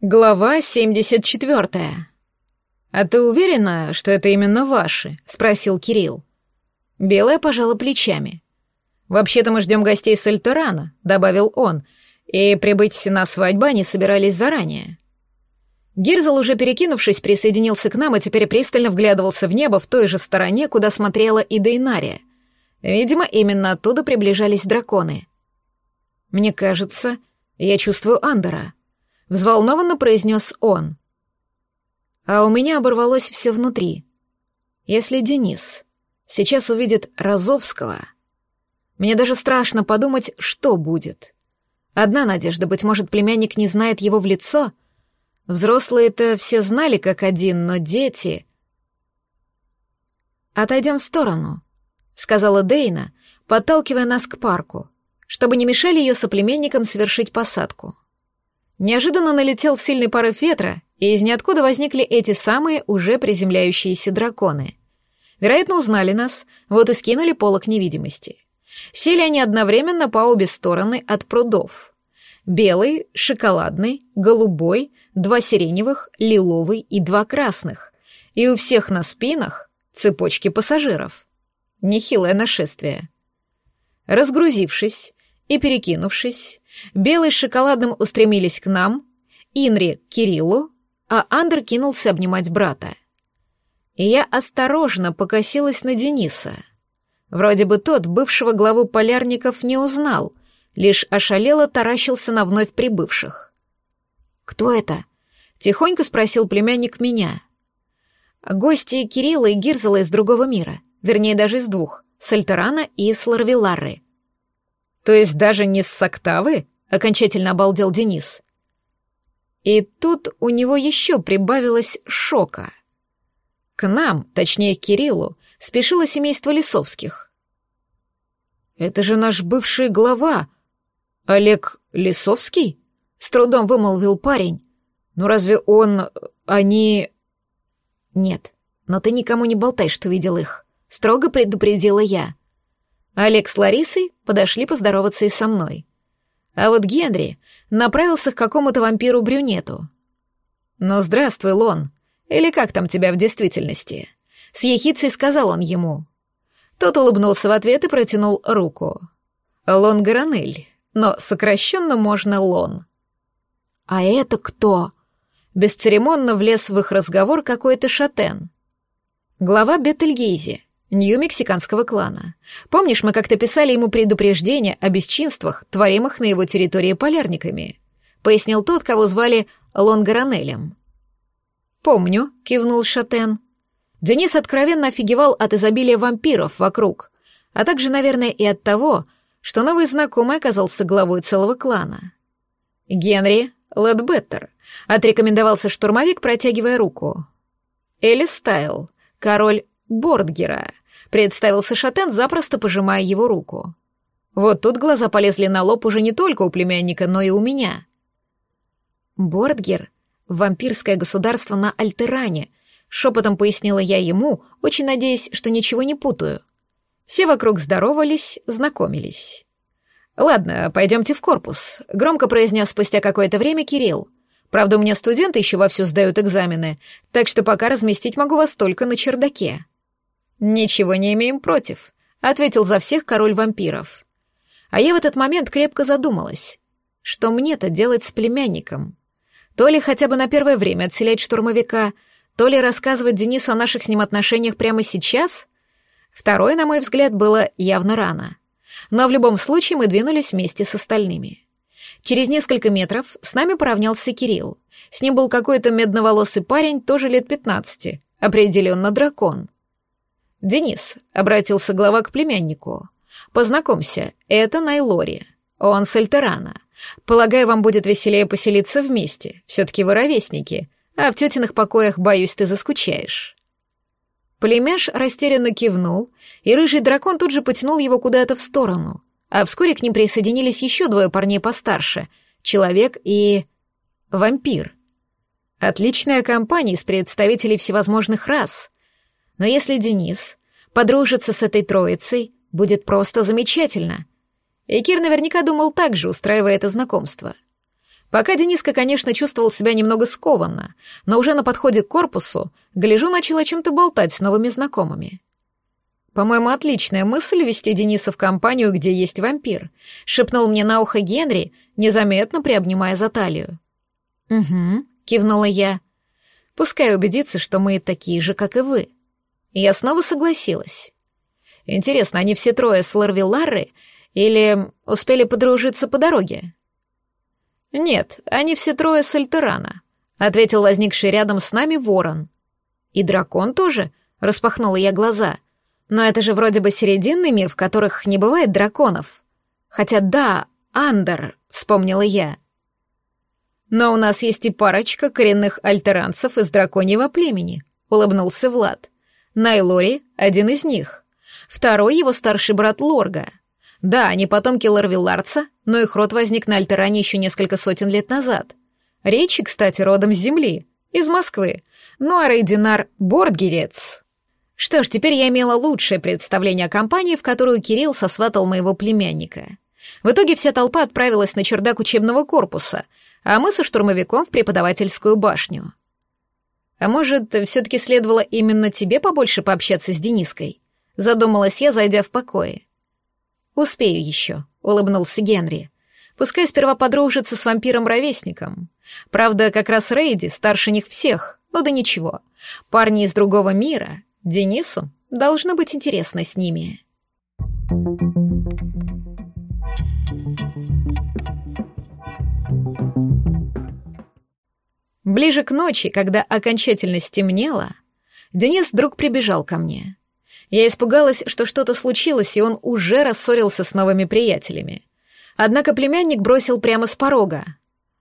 Глава 74. «А ты уверена, что это именно ваши?» — спросил Кирилл. Белая пожала плечами. «Вообще-то мы ждем гостей с Альтерана», — добавил он, «и прибыть на свадьбу они собирались заранее». Гирзл, уже перекинувшись, присоединился к нам и теперь пристально вглядывался в небо в той же стороне, куда смотрела и Дейнария. Видимо, именно оттуда приближались драконы. «Мне кажется, я чувствую Андера», — взволнованно произнес он. А у меня оборвалось все внутри. Если Денис сейчас увидит Розовского, мне даже страшно подумать, что будет. Одна надежда, быть может, племянник не знает его в лицо. Взрослые-то все знали как один, но дети... «Отойдем в сторону», — сказала Дейна, подталкивая нас к парку, чтобы не мешали ее соплеменникам совершить посадку. Неожиданно налетел сильный порыв ветра, и из ниоткуда возникли эти самые уже приземляющиеся драконы. Вероятно, узнали нас, вот и скинули полок невидимости. Сели они одновременно по обе стороны от прудов. Белый, шоколадный, голубой, два сиреневых, лиловый и два красных. И у всех на спинах цепочки пассажиров. Нехилое нашествие. Разгрузившись и перекинувшись, Белый с шоколадным устремились к нам, Инри — к Кириллу, а Андр кинулся обнимать брата. И я осторожно покосилась на Дениса. Вроде бы тот бывшего главу полярников не узнал, лишь ошалело таращился на вновь прибывших. «Кто это?» — тихонько спросил племянник меня. «Гости Кирилла и Гирзела из другого мира, вернее, даже из двух, с Альтерана и с Ларвелары. То есть даже не с Октавы? Окончательно обалдел Денис. И тут у него еще прибавилось шока. К нам, точнее к Кириллу, спешило семейство Лисовских. «Это же наш бывший глава, Олег Лисовский?» — с трудом вымолвил парень. «Ну разве он... они...» «Нет, но ты никому не болтай, что видел их», — строго предупредила я. Олег с Ларисой подошли поздороваться и со мной. А вот Генри направился к какому-то вампиру-брюнету. «Ну, здравствуй, Лон. Или как там тебя в действительности?» С ехицей сказал он ему. Тот улыбнулся в ответ и протянул руку. «Лон Гаранель, но сокращенно можно Лон». «А это кто?» Бесцеремонно влез в их разговор какой-то шатен. Глава Бетельгейзи, Нью-Мексиканского клана. Помнишь, мы как-то писали ему предупреждение о бесчинствах, творимых на его территории полярниками? Пояснил тот, кого звали Лонгаранелем. «Помню», — кивнул Шатен. Денис откровенно офигевал от изобилия вампиров вокруг, а также, наверное, и от того, что новый знакомый оказался главой целого клана. Генри Ледбеттер, отрекомендовался штурмовик, протягивая руку. Элис Стайл, король Бордгера, представился Шатен, запросто пожимая его руку. Вот тут глаза полезли на лоб уже не только у племянника, но и у меня. Бордгер — вампирское государство на Альтеране, шепотом пояснила я ему, очень надеясь, что ничего не путаю. Все вокруг здоровались, знакомились. «Ладно, пойдемте в корпус», — громко произнес спустя какое-то время Кирилл. «Правда, у меня студенты еще вовсю сдают экзамены, так что пока разместить могу вас только на чердаке». «Ничего не имеем против», — ответил за всех король вампиров. А я в этот момент крепко задумалась. Что мне-то делать с племянником? То ли хотя бы на первое время отселять штурмовика, то ли рассказывать Денису о наших с ним отношениях прямо сейчас? Второе, на мой взгляд, было явно рано. Но в любом случае мы двинулись вместе с остальными. Через несколько метров с нами поравнялся Кирилл. С ним был какой-то медноволосый парень, тоже лет пятнадцати, определенно дракон. «Денис», — обратился глава к племяннику, — «познакомься, это Найлори. Он с Альтерана. Полагаю, вам будет веселее поселиться вместе, все-таки вы ровесники, а в тетиных покоях, боюсь, ты заскучаешь». Племяш растерянно кивнул, и рыжий дракон тут же потянул его куда-то в сторону, а вскоре к ним присоединились еще двое парней постарше — человек и... вампир. Отличная компания из представителей всевозможных рас — но если Денис подружится с этой троицей, будет просто замечательно. И Кир наверняка думал так же, устраивая это знакомство. Пока Дениска, конечно, чувствовал себя немного скованно, но уже на подходе к корпусу, гляжу, начал о чем-то болтать с новыми знакомыми. «По-моему, отличная мысль вести Дениса в компанию, где есть вампир», — шепнул мне на ухо Генри, незаметно приобнимая за талию. «Угу», — кивнула я. «Пускай убедится, что мы такие же, как и вы». Я снова согласилась. «Интересно, они все трое с Ларви или успели подружиться по дороге?» «Нет, они все трое с Альтерана», — ответил возникший рядом с нами ворон. «И дракон тоже?» — распахнула я глаза. «Но это же вроде бы серединный мир, в которых не бывает драконов. Хотя да, Андер», — вспомнила я. «Но у нас есть и парочка коренных альтеранцев из драконьего племени», — улыбнулся Влад. «Найлори — один из них. Второй — его старший брат Лорга. Да, они потомки Ларвилларца, но их род возник на Альтеране еще несколько сотен лет назад. Речи, кстати, родом с Земли, из Москвы. Ну а Рейдинар — Бордгерец. Что ж, теперь я имела лучшее представление о компании, в которую Кирилл сосватал моего племянника. В итоге вся толпа отправилась на чердак учебного корпуса, а мы со штурмовиком в преподавательскую башню. А может, все-таки следовало именно тебе побольше пообщаться с Дениской? Задумалась я, зайдя в покое. «Успею еще», — улыбнулся Генри. «Пускай сперва подружится с вампиром-ровесником. Правда, как раз Рейди старше них всех, но да ничего. Парни из другого мира, Денису должно быть интересно с ними». Ближе к ночи, когда окончательно стемнело, Денис вдруг прибежал ко мне. Я испугалась, что что-то случилось, и он уже рассорился с новыми приятелями. Однако племянник бросил прямо с порога.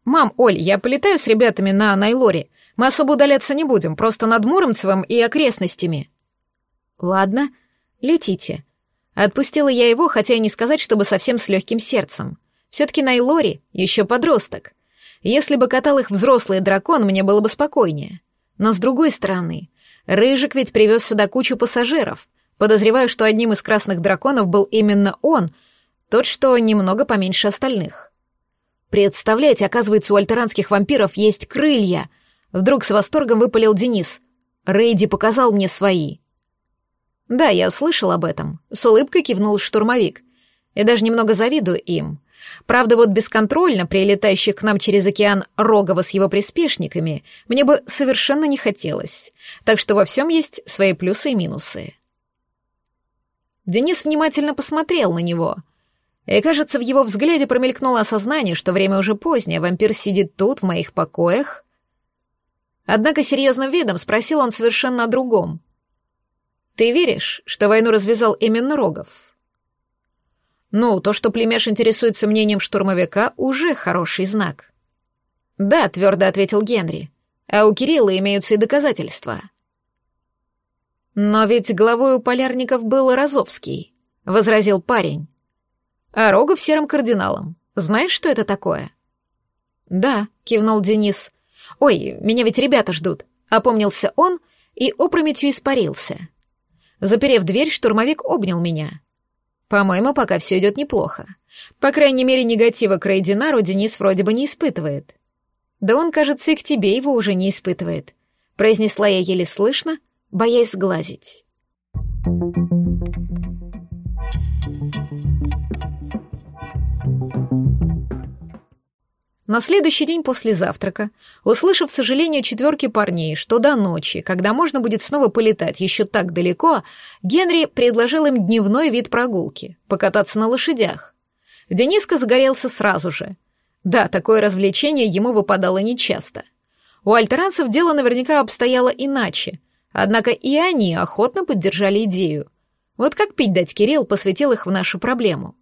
«Мам, Оль, я полетаю с ребятами на Найлоре. Мы особо удаляться не будем, просто над Муромцевым и окрестностями». «Ладно, летите». Отпустила я его, хотя и не сказать, чтобы совсем с легким сердцем. Все-таки Найлори еще подросток. Если бы катал их взрослый дракон, мне было бы спокойнее. Но с другой стороны, Рыжик ведь привез сюда кучу пассажиров, Подозреваю, что одним из красных драконов был именно он, тот, что немного поменьше остальных. Представляете, оказывается, у альтеранских вампиров есть крылья. Вдруг с восторгом выпалил Денис. Рейди показал мне свои. Да, я слышал об этом. С улыбкой кивнул штурмовик. И даже немного завидую им. Правда, вот бесконтрольно прилетающих к нам через океан Рогова с его приспешниками мне бы совершенно не хотелось. Так что во всем есть свои плюсы и минусы. Денис внимательно посмотрел на него. И, кажется, в его взгляде промелькнуло осознание, что время уже позднее, вампир сидит тут, в моих покоях. Однако серьезным видом спросил он совершенно о другом. «Ты веришь, что войну развязал именно Рогов?» «Ну, то, что племяш интересуется мнением штурмовика, уже хороший знак». «Да», — твердо ответил Генри. «А у Кирилла имеются и доказательства». «Но ведь главой у полярников был Розовский», — возразил парень. «А Рогов серым кардиналом. Знаешь, что это такое?» «Да», — кивнул Денис. «Ой, меня ведь ребята ждут», — опомнился он и опрометью испарился. Заперев дверь, штурмовик обнял меня. «По-моему, пока все идет неплохо. По крайней мере, негатива к Рейдинару Денис вроде бы не испытывает». «Да он, кажется, и к тебе его уже не испытывает», — произнесла я еле слышно, боясь сглазить. На следующий день после завтрака, услышав сожаление четверки парней, что до ночи, когда можно будет снова полетать еще так далеко, Генри предложил им дневной вид прогулки, покататься на лошадях. Дениска загорелся сразу же. Да, такое развлечение ему выпадало нечасто. У альтеранцев дело наверняка обстояло иначе, Однако и они охотно поддержали идею. Вот как пить дать Кирилл посвятил их в нашу проблему.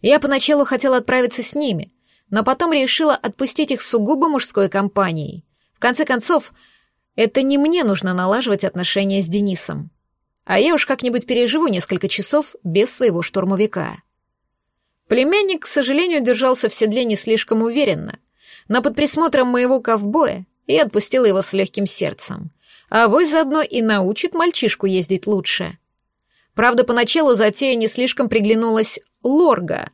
Я поначалу хотела отправиться с ними, но потом решила отпустить их сугубо мужской компанией. В конце концов, это не мне нужно налаживать отношения с Денисом. А я уж как-нибудь переживу несколько часов без своего штурмовика. Племянник, к сожалению, держался в седле не слишком уверенно, но под присмотром моего ковбоя я отпустила его с легким сердцем — а вы заодно и научит мальчишку ездить лучше. Правда, поначалу затея не слишком приглянулась Лорга.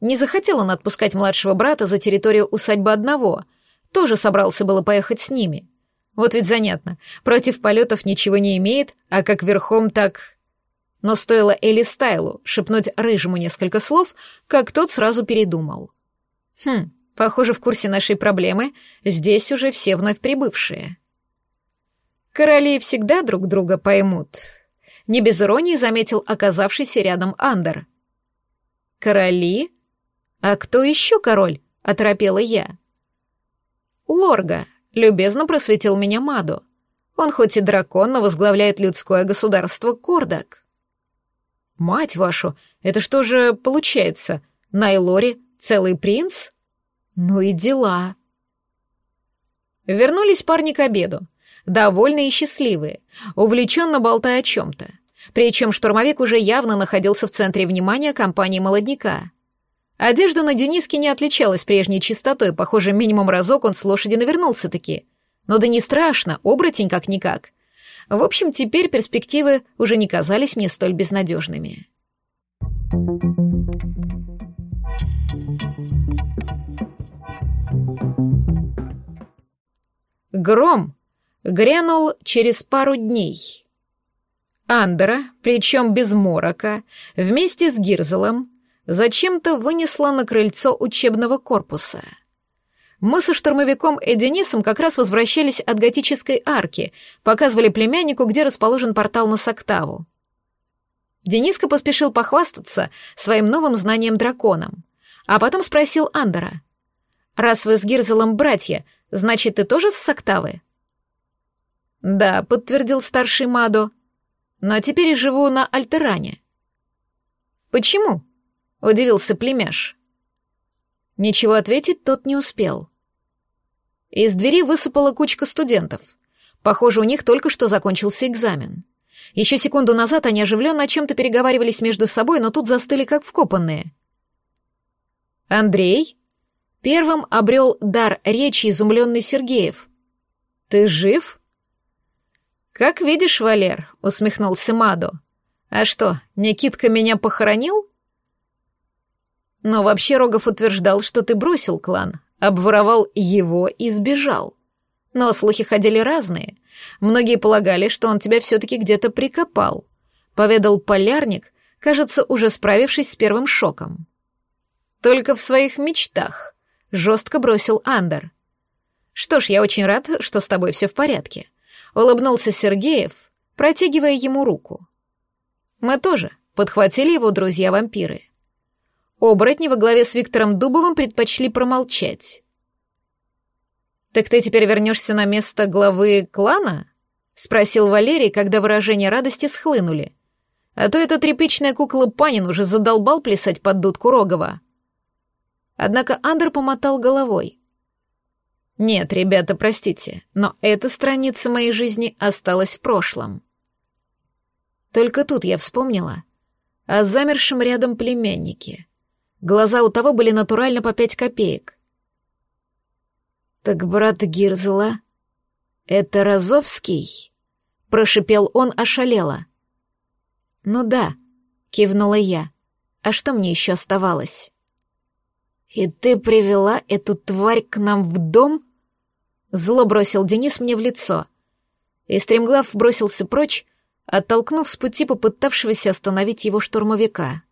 Не захотел он отпускать младшего брата за территорию усадьбы одного, тоже собрался было поехать с ними. Вот ведь занятно, против полетов ничего не имеет, а как верхом, так... Но стоило Элли Стайлу шепнуть Рыжему несколько слов, как тот сразу передумал. Хм, похоже, в курсе нашей проблемы здесь уже все вновь прибывшие. Короли всегда друг друга поймут. Не без иронии заметил оказавшийся рядом Андер. Короли? А кто еще король? Оторопела я. Лорга, любезно просветил меня Маду. Он хоть и дракон, но возглавляет людское государство Кордак. Мать вашу, это что же получается? Найлори целый принц? Ну и дела. Вернулись парни к обеду, довольные и счастливые, увлеченно болтая о чем-то. Причем штурмовик уже явно находился в центре внимания компании молодняка. Одежда на Дениске не отличалась прежней чистотой, похоже, минимум разок он с лошади навернулся-таки. Но да не страшно, оборотень как-никак. В общем, теперь перспективы уже не казались мне столь безнадежными. Гром грянул через пару дней. Андера, причем без морока, вместе с Гирзелом, зачем-то вынесла на крыльцо учебного корпуса. Мы со штурмовиком и Денисом как раз возвращались от готической арки, показывали племяннику, где расположен портал на Соктаву. Дениска поспешил похвастаться своим новым знанием драконом, а потом спросил Андера. «Раз вы с Гирзелом братья, значит, ты тоже с Соктавы?» «Да», — подтвердил старший Мадо но теперь живу на Альтеране». «Почему?» — удивился племяш. Ничего ответить тот не успел. Из двери высыпала кучка студентов. Похоже, у них только что закончился экзамен. Еще секунду назад они оживленно о чем-то переговаривались между собой, но тут застыли как вкопанные. «Андрей?» Первым обрел дар речи изумленный Сергеев. «Ты жив?» «Как видишь, Валер», — усмехнулся Мадо. «А что, Никитка меня похоронил?» «Но вообще Рогов утверждал, что ты бросил клан, обворовал его и сбежал. Но слухи ходили разные. Многие полагали, что он тебя все-таки где-то прикопал», — поведал полярник, кажется, уже справившись с первым шоком. «Только в своих мечтах», — жестко бросил Андер. «Что ж, я очень рад, что с тобой все в порядке улыбнулся Сергеев, протягивая ему руку. Мы тоже подхватили его друзья-вампиры. Оборотни во главе с Виктором Дубовым предпочли промолчать. «Так ты теперь вернешься на место главы клана?» — спросил Валерий, когда выражения радости схлынули. А то эта тряпичная кукла Панин уже задолбал плясать под дудку Рогова. Однако Андер помотал головой. Нет, ребята, простите, но эта страница моей жизни осталась в прошлом. Только тут я вспомнила о замершем рядом племяннике. Глаза у того были натурально по пять копеек. «Так брат Гирзела — это Розовский?» — прошипел он ошалело. «Ну да», — кивнула я. «А что мне еще оставалось?» «И ты привела эту тварь к нам в дом?» Зло бросил Денис мне в лицо. И стремглав бросился прочь, оттолкнув с пути попытавшегося остановить его штурмовика.